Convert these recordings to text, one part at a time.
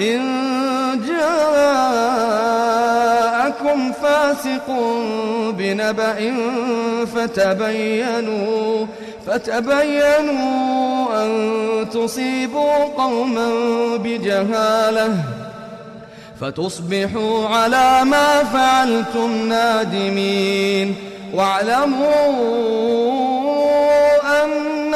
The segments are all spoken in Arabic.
إن جاءكم فاسق بنبأ فتبينوا فتبينوا أن تصيبوا قوما بجهالة فتصبحوا على ما فعلتم نادمين. واعلموا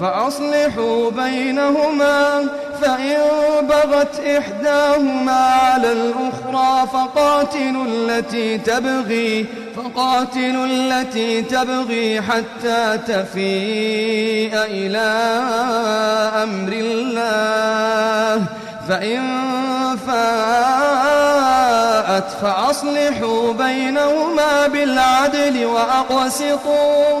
فأصلحوا بينهما فإن بغت إحداهما على الأخرى فقاتلوا التي تبغي فقاتلوا التي تبغي حتى تفيء إلى أمر الله. فإن فاءت فأصلحوا بينهما بالعدل وأقسطوا.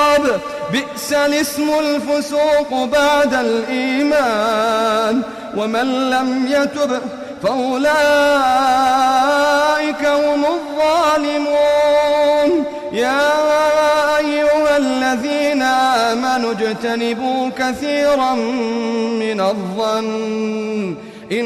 الاسم الفسوق بعد الإيمان ومن لم يتب فأولئك هم الظالمون. يا أيها الذين آمنوا اجتنبوا كثيرا من الظن إن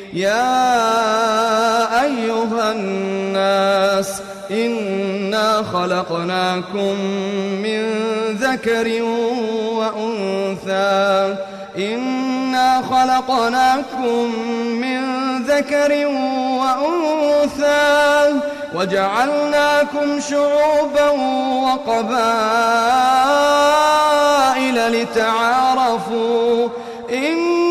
يا أيها الناس إنا خلقناكم من ذكر وأنثى. إنا خلقناكم من ذكر وأنثى. وجعلناكم شعوبا وقبائل لتعارفوا. إن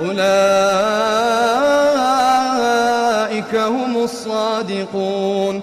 أولئك هم الصادقون.